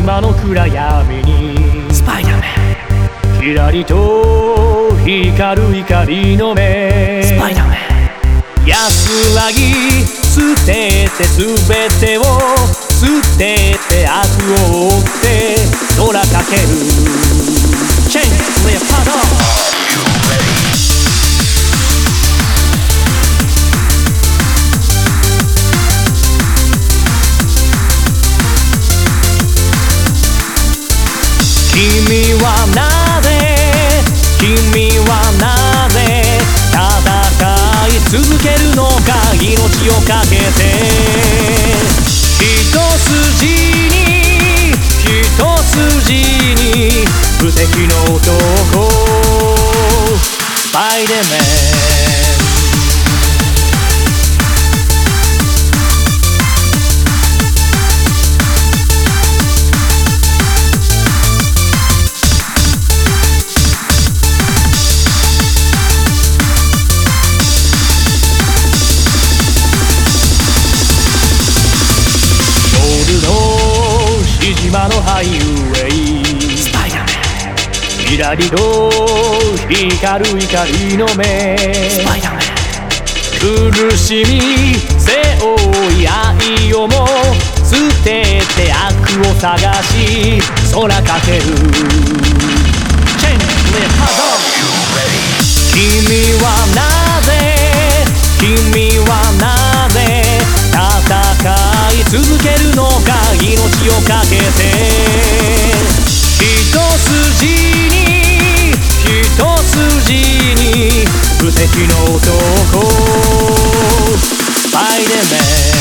今の暗闇に。スパイダーメン。ひらりと光る光の目。スパイダーメン。安らぎ捨てて全てを捨てて悪を追って空かける君はなぜ君はなぜ戦い続けるのか命をかけて。一筋に島のハイウェイ。スパイダーメンひらりと光る光の目。スパイダーメン苦しみ背負い愛をも捨てて悪を探し空かける。チェンジレハド君はなぜ君はなぜ続けるのか命をかけて。一筋に一筋に無敵の男。スパイデンメン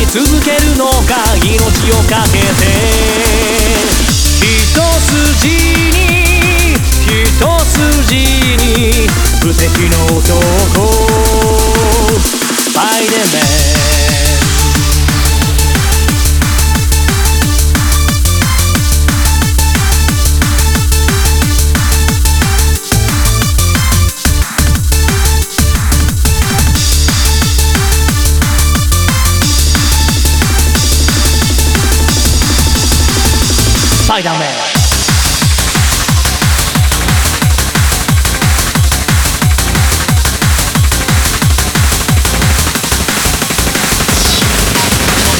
い続けるのか命をかけて。一筋に一筋に無敵の男スパイダーメン